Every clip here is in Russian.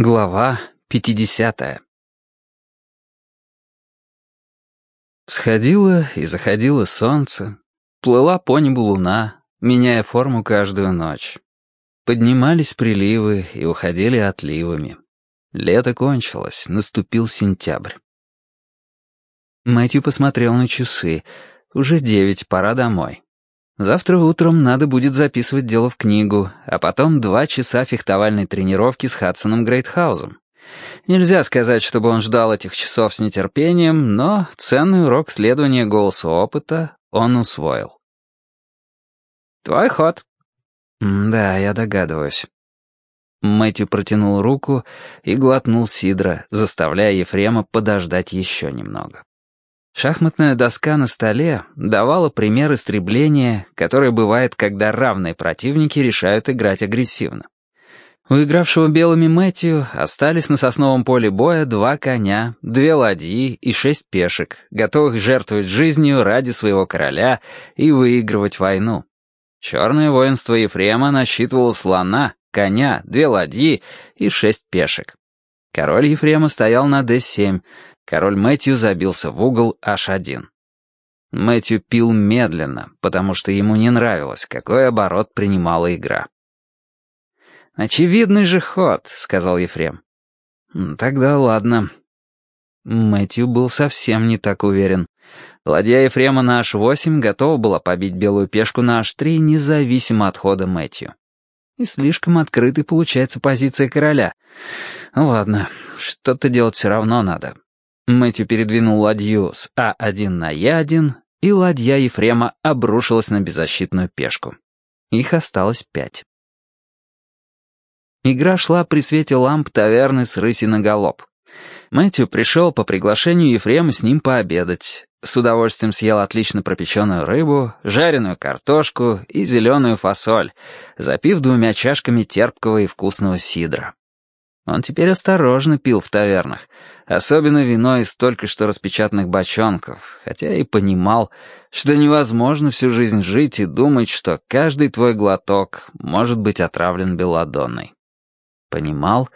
Глава 50 Всходило и заходило солнце, плыла по небу луна, меняя форму каждую ночь. Поднимались приливы и уходили отливами. Лето кончилось, наступил сентябрь. Мэтью посмотрел на часы. Уже девять, пора домой. Завтра утром надо будет записывать дело в книгу, а потом два часа фехтовальной тренировки с Хадсоном Грейтхаузом. Нельзя сказать, чтобы он ждал этих часов с нетерпением, но ценный урок следования голосу опыта он усвоил. «Твой ход». «Да, я догадываюсь». Мэтью протянул руку и глотнул сидра, заставляя Ефрема подождать еще немного. Шахматная доска на столе давала пример истребления, которое бывает, когда равные противники решают играть агрессивно. У игравшего белыми Мэтью остались на сосновом поле боя два коня, две ладьи и шесть пешек, готовых жертвовать жизнью ради своего короля и выигрывать войну. Черное воинство Ефрема насчитывало слона, коня, две ладьи и шесть пешек. Король Ефрема стоял на d7, Король Мэтью забился в угол H1. Мэтью пил медленно, потому что ему не нравилось, какой оборот принимала игра. «Очевидный же ход», — сказал Ефрем. «Тогда ладно». Мэтью был совсем не так уверен. Ладья Ефрема на H8 готова была побить белую пешку на H3, независимо от хода Мэтью. И слишком открытой получается позиция короля. Ладно, что-то делать все равно надо. Мэтью передвинул ладью с А1 на Е1, и ладья Ефрема обрушилась на беззащитную пешку. Их осталось пять. Игра шла при свете ламп таверны с рыси на галоп. Мэтью пришел по приглашению Ефрема с ним пообедать. С удовольствием съел отлично пропеченную рыбу, жареную картошку и зеленую фасоль, запив двумя чашками терпкого и вкусного сидра. Он теперь осторожно пил в тавернах, особенно вино из только что распечатанных бочонков, хотя и понимал, что невозможно всю жизнь жить и думать, что каждый твой глоток может быть отравлен белладонной. Понимал,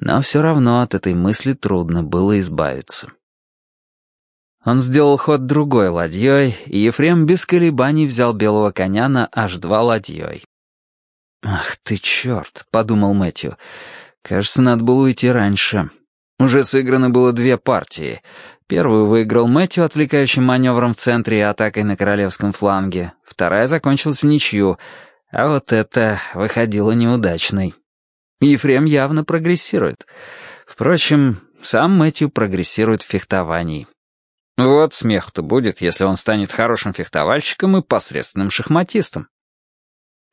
но все равно от этой мысли трудно было избавиться. Он сделал ход другой ладьей, и Ефрем без колебаний взял белого коня на аж два ладьей. «Ах ты черт!» — подумал Мэтью — Кажется, надо было уйти раньше. Уже сыграно было две партии. Первую выиграл Мэтью отвлекающим маневром в центре и атакой на королевском фланге. Вторая закончилась в ничью, а вот это выходило неудачной. Ефрем явно прогрессирует. Впрочем, сам Мэтью прогрессирует в фехтовании. Вот смех-то будет, если он станет хорошим фехтовальщиком и посредственным шахматистом.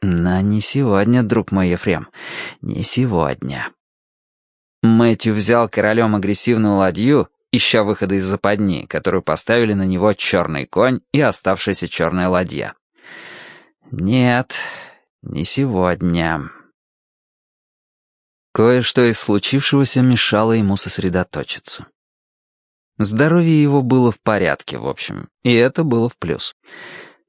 Но не сегодня, друг мой Ефрем, не сегодня. Мэтью взял королем агрессивную ладью, ища выхода из западни, которую поставили на него черный конь и оставшаяся черная ладья. «Нет, не сегодня». Кое-что из случившегося мешало ему сосредоточиться. Здоровье его было в порядке, в общем, и это было в плюс.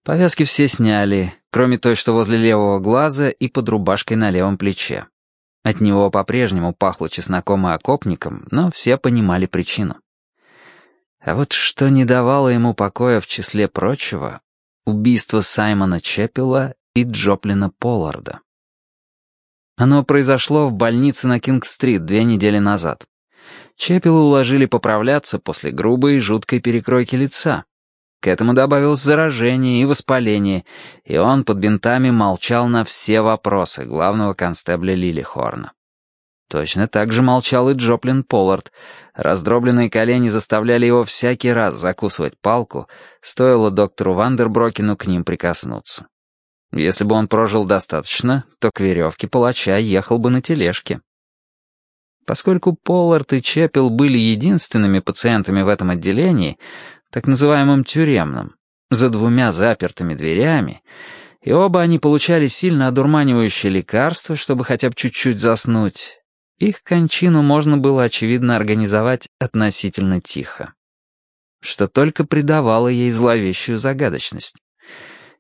Повязки все сняли, кроме той, что возле левого глаза и под рубашкой на левом плече. От него по-прежнему пахло чесноком и окопником, но все понимали причину. А вот что не давало ему покоя в числе прочего — убийство Саймона Чеппела и Джоплина Полларда. Оно произошло в больнице на Кинг-стрит две недели назад. Чеппела уложили поправляться после грубой и жуткой перекройки лица. К этому добавилось заражение и воспаление, и он под бинтами молчал на все вопросы главного констебля Лилихорна. Точно так же молчал и Джоплин Поллард. Раздробленные колени заставляли его всякий раз закусывать палку, стоило доктору Вандерброкину к ним прикоснуться. Если бы он прожил достаточно, то к веревке палача ехал бы на тележке. Поскольку Поллард и Чепел были единственными пациентами в этом отделении, так называемым тюремным, за двумя запертыми дверями, и оба они получали сильно одурманивающее лекарство, чтобы хотя бы чуть-чуть заснуть. Их кончину можно было, очевидно, организовать относительно тихо. Что только придавало ей зловещую загадочность.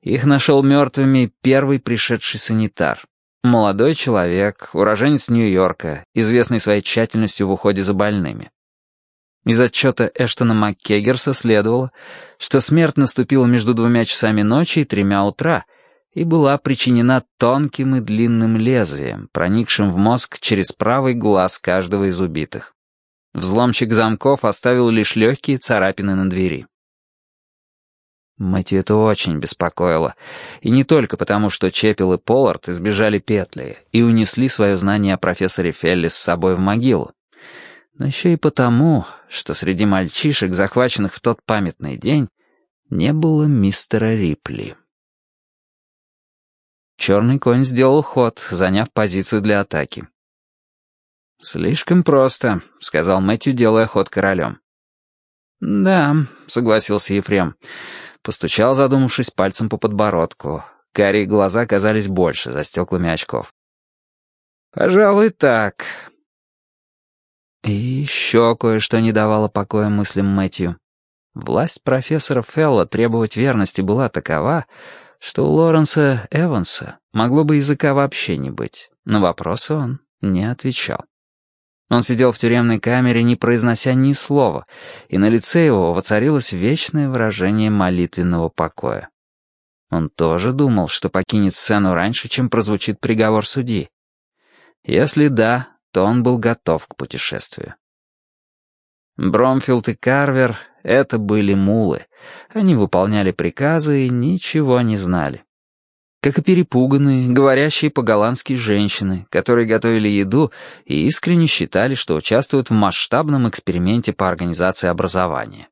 Их нашел мертвыми первый пришедший санитар. Молодой человек, уроженец Нью-Йорка, известный своей тщательностью в уходе за больными. Из отчета Эштона МакКеггерса следовало, что смерть наступила между двумя часами ночи и тремя утра и была причинена тонким и длинным лезвием, проникшим в мозг через правый глаз каждого из убитых. Взломщик замков оставил лишь легкие царапины на двери. Мэтью это очень беспокоило. И не только потому, что Чепел и Поллард избежали петли и унесли свое знание о профессоре Фелли с собой в могилу, но еще и потому, что среди мальчишек, захваченных в тот памятный день, не было мистера Рипли. Черный конь сделал ход, заняв позицию для атаки. «Слишком просто», — сказал Мэтью, делая ход королем. «Да», — согласился Ефрем. Постучал, задумавшись, пальцем по подбородку. Карие глаза казались больше за стеклами очков. «Пожалуй, так». И еще кое-что не давало покоя мыслям Мэтью. Власть профессора Фелла требовать верности была такова, что у Лоренса Эванса могло бы языка вообще не быть. На вопросы он не отвечал. Он сидел в тюремной камере, не произнося ни слова, и на лице его воцарилось вечное выражение молитвенного покоя. Он тоже думал, что покинет сцену раньше, чем прозвучит приговор судьи. Если да, то он был готов к путешествию. Бромфилд и Карвер — это были мулы. Они выполняли приказы и ничего не знали как и перепуганные, говорящие по-голландски женщины, которые готовили еду и искренне считали, что участвуют в масштабном эксперименте по организации образования.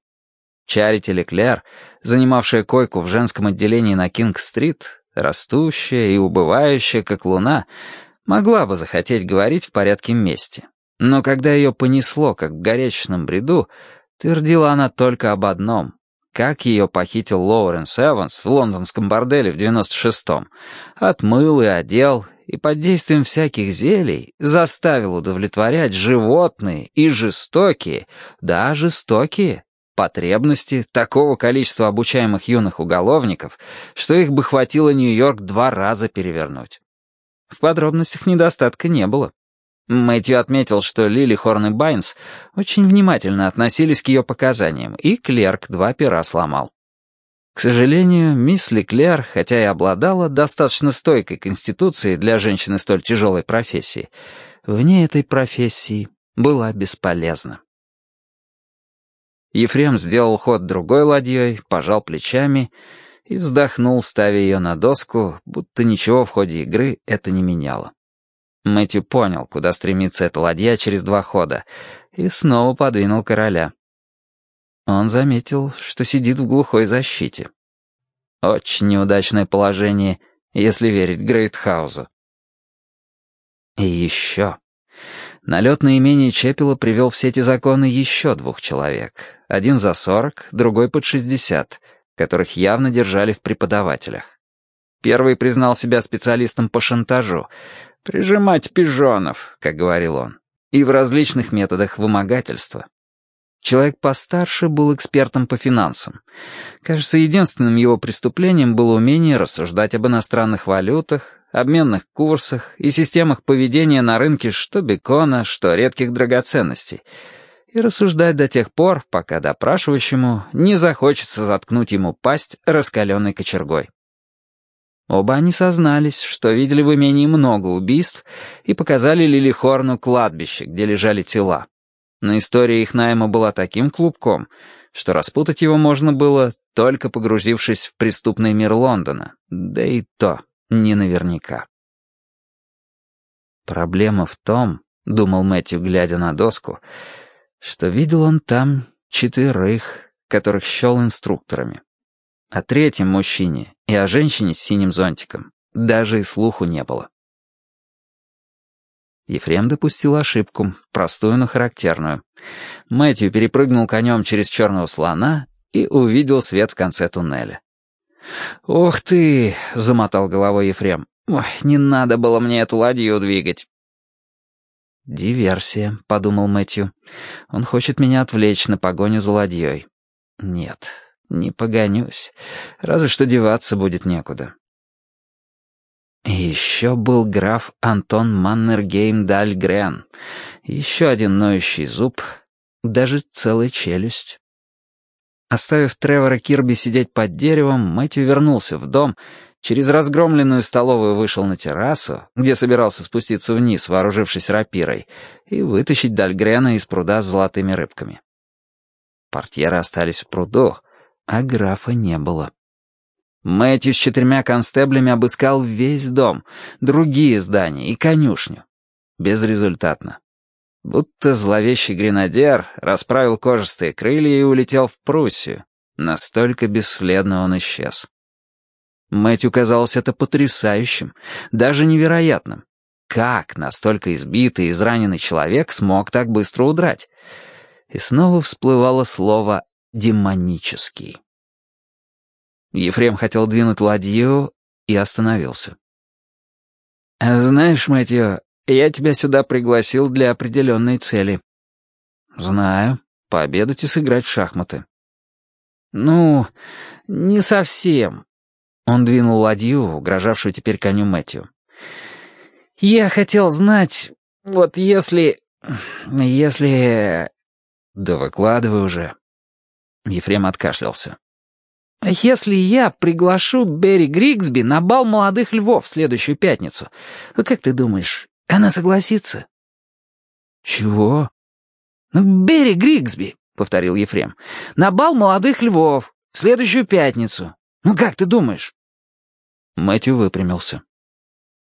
Чарити Леклер, занимавшая койку в женском отделении на Кинг-стрит, растущая и убывающая, как луна, могла бы захотеть говорить в порядке месте. Но когда ее понесло, как в горячечном бреду, твердила она только об одном как ее похитил Лоуренс Эванс в лондонском борделе в 96-м, отмыл и одел, и под действием всяких зелий заставил удовлетворять животные и жестокие, да, жестокие, потребности такого количества обучаемых юных уголовников, что их бы хватило Нью-Йорк два раза перевернуть. В подробностях недостатка не было. Мэтью отметил, что Лили Хорн и Байнс очень внимательно относились к ее показаниям, и клерк два пера сломал. К сожалению, мисс Леклер, хотя и обладала достаточно стойкой конституцией для женщины столь тяжелой профессии, вне этой профессии была бесполезна. Ефрем сделал ход другой ладьей, пожал плечами и вздохнул, ставя ее на доску, будто ничего в ходе игры это не меняло. Мэтью понял, куда стремится эта ладья через два хода, и снова подвинул короля. Он заметил, что сидит в глухой защите. Очень неудачное положение, если верить Грейтхаузу. И еще. Налет на имение Чепела привел в сети законы еще двух человек. Один за сорок, другой под шестьдесят, которых явно держали в преподавателях. Первый признал себя специалистом по шантажу, «Прижимать пижонов», как говорил он, и в различных методах вымогательства. Человек постарше был экспертом по финансам. Кажется, единственным его преступлением было умение рассуждать об иностранных валютах, обменных курсах и системах поведения на рынке что бекона, что редких драгоценностей, и рассуждать до тех пор, пока допрашивающему не захочется заткнуть ему пасть раскаленной кочергой. Оба они сознались, что видели в имении много убийств и показали Лилихорну кладбище, где лежали тела. Но история их найма была таким клубком, что распутать его можно было, только погрузившись в преступный мир Лондона, да и то не наверняка. Проблема в том, — думал Мэтью, глядя на доску, — что видел он там четверых, которых счел инструкторами. О третьем мужчине и о женщине с синим зонтиком даже и слуху не было. Ефрем допустил ошибку, простую, но характерную. Мэтью перепрыгнул конем через черного слона и увидел свет в конце туннеля. «Ух ты!» — замотал головой Ефрем. «Ой, не надо было мне эту ладью двигать». «Диверсия», — подумал Мэтью. «Он хочет меня отвлечь на погоню за ладьей». «Нет, не погонюсь. Разве что деваться будет некуда. Еще был граф Антон Маннергейм Дальгрен. Еще один ноющий зуб, даже целая челюсть. Оставив Тревора Кирби сидеть под деревом, Мэтью вернулся в дом, через разгромленную столовую вышел на террасу, где собирался спуститься вниз, вооружившись рапирой, и вытащить Дальгрена из пруда с золотыми рыбками. Портьеры остались в пруду, а графа не было. Мэтью с четырьмя констеблями обыскал весь дом, другие здания и конюшню. Безрезультатно. Будто зловещий гренадер расправил кожистые крылья и улетел в Пруссию. Настолько бесследно он исчез. Мэтью казалось это потрясающим, даже невероятным. Как настолько избитый и израненный человек смог так быстро удрать? И снова всплывало слово «демонический». Ефрем хотел двинуть ладью и остановился. «Знаешь, Мэтью, я тебя сюда пригласил для определенной цели». «Знаю. Пообедать и сыграть в шахматы». «Ну, не совсем». Он двинул ладью, угрожавшую теперь коню Мэтью. «Я хотел знать, вот если... если...» «Да выкладывай уже». Ефрем откашлялся. «Если я приглашу Берри Григсби на бал молодых львов в следующую пятницу, ну как ты думаешь, она согласится?» «Чего?» «Ну, Берри Григсби», — повторил Ефрем, — «на бал молодых львов в следующую пятницу. Ну как ты думаешь?» Мэтью выпрямился.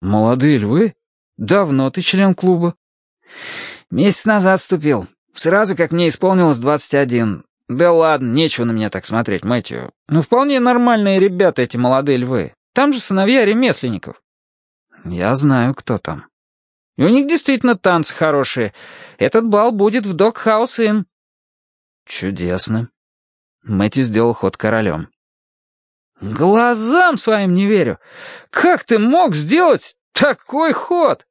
«Молодые львы? Давно ты член клуба?» «Месяц назад вступил. Сразу, как мне исполнилось двадцать один. «Да ладно, нечего на меня так смотреть, Мэтью. Ну, вполне нормальные ребята эти молодые львы. Там же сыновья ремесленников». «Я знаю, кто там». И «У них действительно танцы хорошие. Этот бал будет в Док-хаус Инн». «Чудесно». Мэтью сделал ход королем. «Глазам своим не верю. Как ты мог сделать такой ход?»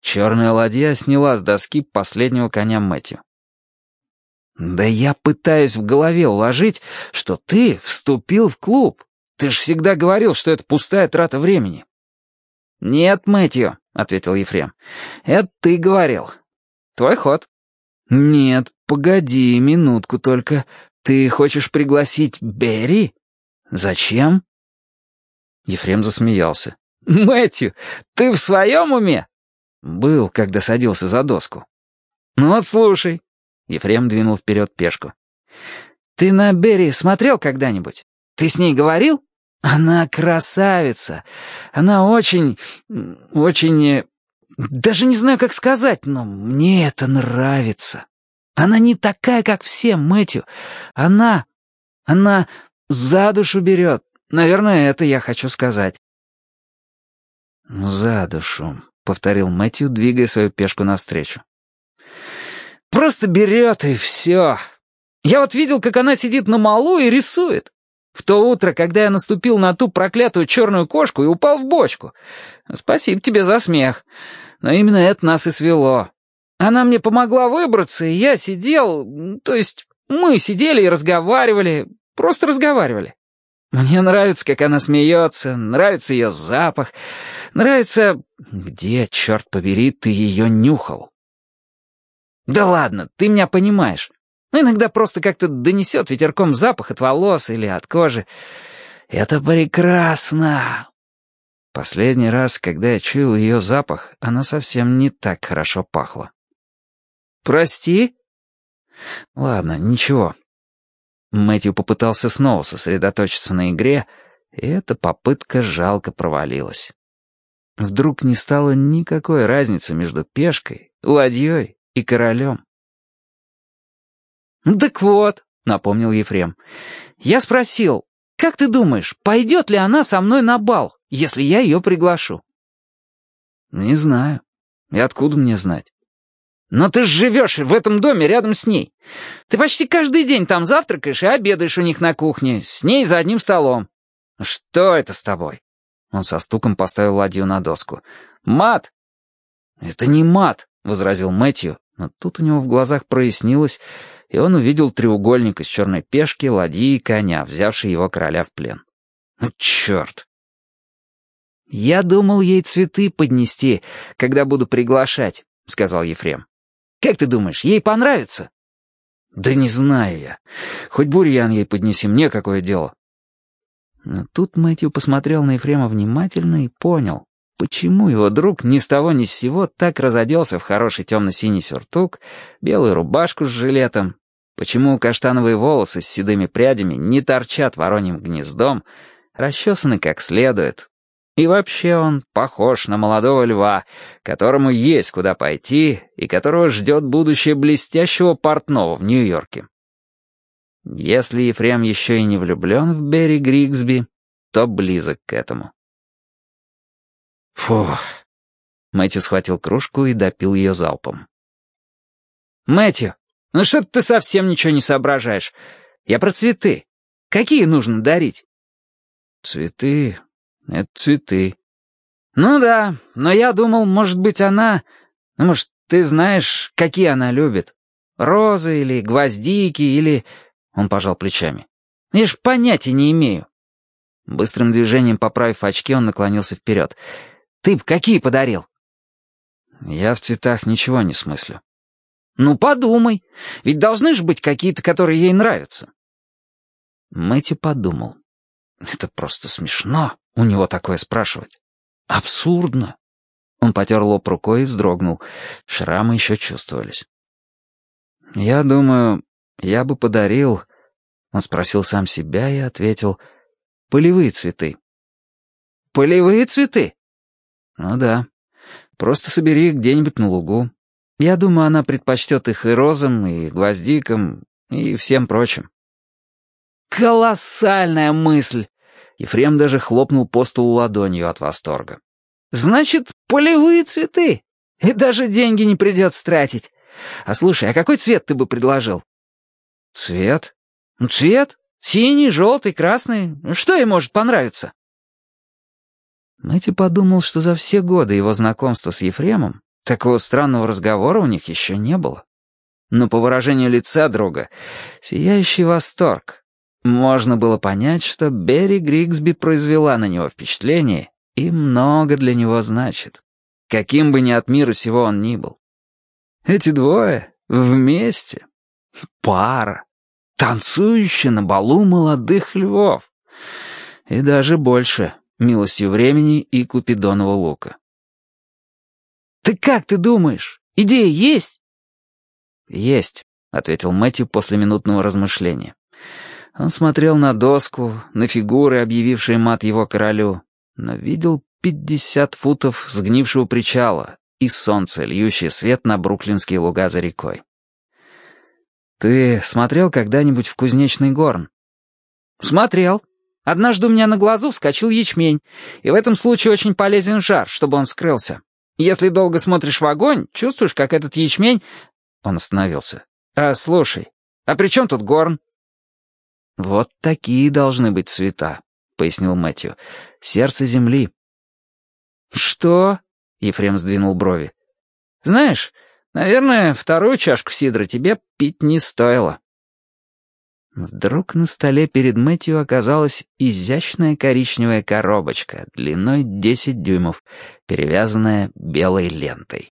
Черная ладья сняла с доски последнего коня Мэтью. «Да я пытаюсь в голове уложить, что ты вступил в клуб. Ты ж всегда говорил, что это пустая трата времени». «Нет, Мэтью», — ответил Ефрем. «Это ты говорил. Твой ход». «Нет, погоди, минутку только. Ты хочешь пригласить Берри? Зачем?» Ефрем засмеялся. «Мэтью, ты в своем уме?» «Был, когда садился за доску». «Ну вот слушай, Ефрем двинул вперед пешку. «Ты на Берри смотрел когда-нибудь? Ты с ней говорил? Она красавица. Она очень... очень... Даже не знаю, как сказать, но мне это нравится. Она не такая, как все, Мэтью. Она... она за душу берет. Наверное, это я хочу сказать». «За душу», — повторил Мэтью, двигая свою пешку навстречу. Просто берет и все. Я вот видел, как она сидит на малу и рисует. В то утро, когда я наступил на ту проклятую черную кошку и упал в бочку. Спасибо тебе за смех. Но именно это нас и свело. Она мне помогла выбраться, и я сидел... То есть мы сидели и разговаривали, просто разговаривали. Мне нравится, как она смеется, нравится ее запах, нравится... Где, черт побери, ты ее нюхал? «Да ладно, ты меня понимаешь. Ну, иногда просто как-то донесет ветерком запах от волос или от кожи. Это прекрасно!» Последний раз, когда я чуял ее запах, она совсем не так хорошо пахла. «Прости?» «Ладно, ничего». Мэтью попытался снова сосредоточиться на игре, и эта попытка жалко провалилась. Вдруг не стало никакой разницы между пешкой, ладьей и королем. «Так вот», — напомнил Ефрем, — «я спросил, как ты думаешь, пойдет ли она со мной на бал, если я ее приглашу?» «Не знаю. И откуда мне знать?» «Но ты живешь в этом доме рядом с ней. Ты почти каждый день там завтракаешь и обедаешь у них на кухне, с ней за одним столом. Что это с тобой?» Он со стуком поставил ладью на доску. «Мат!» «Это не мат», — возразил Мэтью, но тут у него в глазах прояснилось, и он увидел треугольник из черной пешки, ладьи и коня, взявший его короля в плен. Ну, черт! «Я думал ей цветы поднести, когда буду приглашать», — сказал Ефрем. «Как ты думаешь, ей понравится?» «Да не знаю я. Хоть бурьян ей поднеси, мне какое дело». Но тут Мэтью посмотрел на Ефрема внимательно и понял, почему его друг ни с того ни с сего так разоделся в хороший темно-синий сюртук, белую рубашку с жилетом, почему каштановые волосы с седыми прядями не торчат вороньим гнездом, расчесаны как следует. И вообще он похож на молодого льва, которому есть куда пойти и которого ждет будущее блестящего портного в Нью-Йорке. Если Ефрем еще и не влюблен в Берри Григсби, то близок к этому. Фух. Мэтью схватил кружку и допил ее залпом. «Мэтью, ну что ты совсем ничего не соображаешь? Я про цветы. Какие нужно дарить?» «Цветы? Это цветы». «Ну да, но я думал, может быть, она... Ну, может, ты знаешь, какие она любит? Розы или гвоздики или...» Он пожал плечами. «Я ж понятия не имею». Быстрым движением поправив очки, он наклонился вперед. «Ты б какие подарил?» «Я в цветах ничего не смыслю». «Ну, подумай. Ведь должны же быть какие-то, которые ей нравятся». Мэтью подумал. «Это просто смешно, у него такое спрашивать. Абсурдно». Он потер лоб рукой и вздрогнул. Шрамы еще чувствовались. «Я думаю, я бы подарил...» Он спросил сам себя и ответил. «Полевые цветы». «Полевые цветы?» «Ну да. Просто собери где-нибудь на лугу. Я думаю, она предпочтет их и розам, и гвоздикам, и всем прочим». «Колоссальная мысль!» Ефрем даже хлопнул по столу ладонью от восторга. «Значит, полевые цветы! И даже деньги не придется тратить. А слушай, а какой цвет ты бы предложил?» «Цвет? Ну, цвет? Синий, желтый, красный. Что ей может понравиться?» Мэтью подумал, что за все годы его знакомства с Ефремом такого странного разговора у них еще не было. Но по выражению лица друга, сияющий восторг, можно было понять, что Берри Григсби произвела на него впечатление и много для него значит, каким бы ни от мира сего он ни был. Эти двое вместе Пара. Танцующая на балу молодых львов. И даже больше, милостью времени и Купидонова лука. «Ты как ты думаешь, идея есть?» «Есть», — ответил Мэтью после минутного размышления. Он смотрел на доску, на фигуры, объявившие мат его королю, но видел пятьдесят футов сгнившего причала и солнце, льющее свет на бруклинские луга за рекой. «Ты смотрел когда-нибудь в кузнечный горн?» «Смотрел. Однажды у меня на глазу вскочил ячмень, и в этом случае очень полезен жар, чтобы он скрылся. Если долго смотришь в огонь, чувствуешь, как этот ячмень...» Он остановился. «А, слушай, а при чем тут горн?» «Вот такие должны быть цвета», — пояснил Мэтью. «Сердце земли». «Что?» — Ефрем сдвинул брови. «Знаешь, Наверное, вторую чашку сидра тебе пить не стоило». Вдруг на столе перед Мэтью оказалась изящная коричневая коробочка длиной 10 дюймов, перевязанная белой лентой.